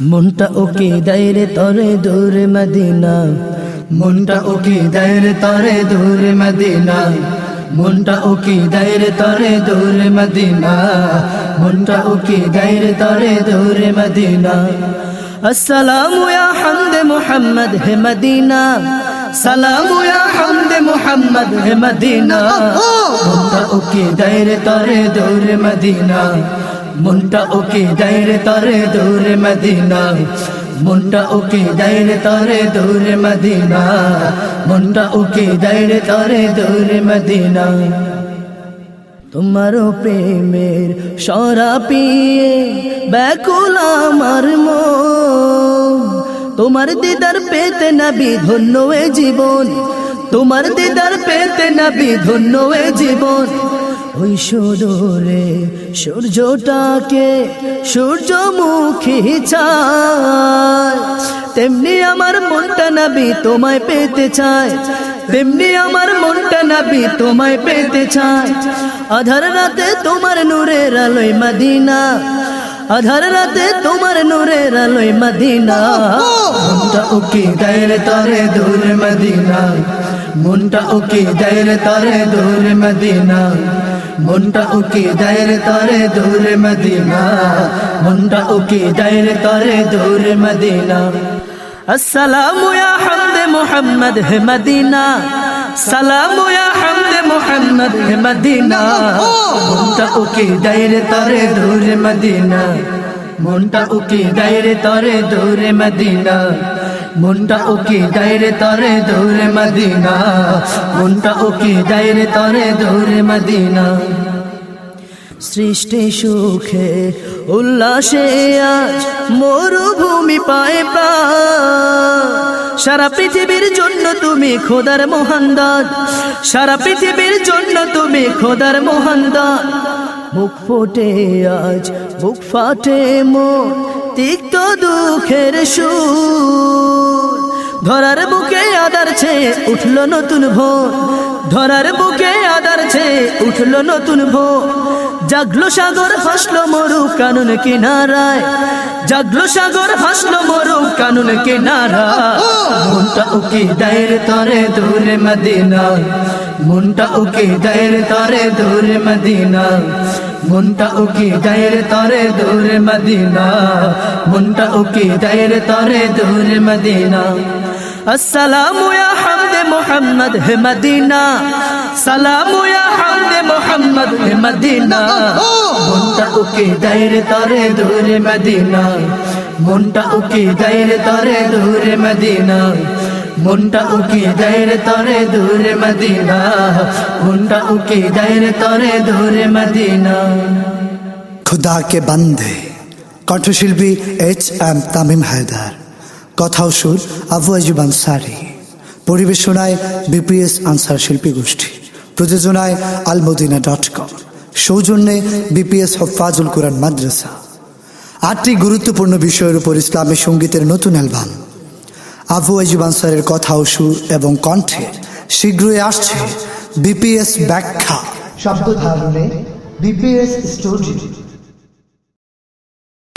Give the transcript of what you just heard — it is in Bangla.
মনটা ওকে দায়রে তরে দূর মদিনা। মনটা ওকে দায়রে তরে দূর মদিনা। মনটা ওকে দায়রে তরে দূর মদিনা। মনটা ওকে দায়রে তরে দূর মদিনা। আসসালামু ইয়া হামদে মুহাম্মদ, হে মদিনা। সালামু ইয়া হামদে মুহাম্মদ, হে মদিনা। মনটা ওকে দায়রে তরে দূর মদিনা। মনটা ওকে দাইরে তরে দূরে মদিনা মনটা ওকে দাইরে তরে দূরে মদিনা মনটা ওকে দাইরে তরে দূরে মদিনা তোমার প্রেমের সরা পিয়ে ব্যাকুল আমার তোমার দিদার পেতে নবী ধন্য জীবন। তোমার দিদার পেতে নবী ধন্য জীবন। ওই সুদূরে সূর্যটাকে সূর্যমুখী চায় তেমনি আমার মনটা নাবি তোমায় পেতে চায়। তেমনি আমার মনটা নাবি তোমায় পেতে চায়। আধার রাতে তোমার নূরের আলোয় মদিনা। আধার রাতে তোমার নূরের আলোয় মদিনা। মনটা ওকে দায়ের তরে দূর মদিনা। মনটা ওকে দায়ের তরে দূর মদিনা। মনটা উকি দায়ের তরে দূর মদিনা। মনটা উকি দায়ের তরে দূর মদিনা। আসসালামু ইয়া হামদে মুহাম্মদ হে মদিনা। সালামু ইয়া হামদে মুহাম্মদ হে মদিনা। মনটা উকি দায়ের তরে দূর মদিনা। মনটা উকি দায়ের তরে দূর মদিনা। মনটা ওকে দায়ের তরে দূর মদিনা। মনটা ওকে দায়ের তরে দূর মদিনা। সৃষ্টি সুখে, উল্লাসে আজ মরুভূমি পায় সারা পৃথিবীর জন্য তুমি খোদার মহান দান। সারা পৃথিবীর জন্য তুমি খোদার মহান দান। বুক ফোটে আজ বুক ফাটে মো তিক্ত দুঃখের সুর। ধরার বুকে আদার উঠল নতুন ভোর। ধরার বুকে আদার উঠল নতুন ভোর। জাগলো সাগর হাসলো মরু কানুন কিনারায়। জাগলো সাগর হাসলো মরু কানুন কিনারা মনটা ওকে দায়ের তরে দূরে মদিনা মনটা ওকে দায়ের তরে দূরে মদিনা منٹ اکی دیرے تورے دور مدینہ منٹ اکی دیرے تورے دور مدینہ سلام ہوا ہم دے محمد مدینہ سلام ہوا ہم دے محمد مدینہ منٹ اکی دیرے تورے دورے مدینہ منٹ اکی دیرے تورے دورے مدینہ মনটা ওকে দায়ের তরে দূরে মদিনা। মনটা ওকে দায়ের তরে দূরে মদিনা। খুদা কে বান্ধে কণ্ঠশিল্পী এইচ এম তামিম হায়দার। কথা ও সুর আবু আজুব আনসারি। পরিবেশনায় বিপিএস আনসার শিল্পী গোষ্ঠী। প্রযোজনায় আলমদিনা ডট কম সৌজন্যে বিপিএস হফাজুল কোরআন মাদ্রাসা আটটি গুরুত্বপূর্ণ বিষয়ের উপর ইসলামী সঙ্গীতের নতুন অ্যালবাম আবু আজিবানসারের কথা ও সুর এবং কণ্ঠে শীঘ্রই আসছে বিপিএস ব্যাখ্যা। শব্দ ধারণে বিপিএস স্টুডিও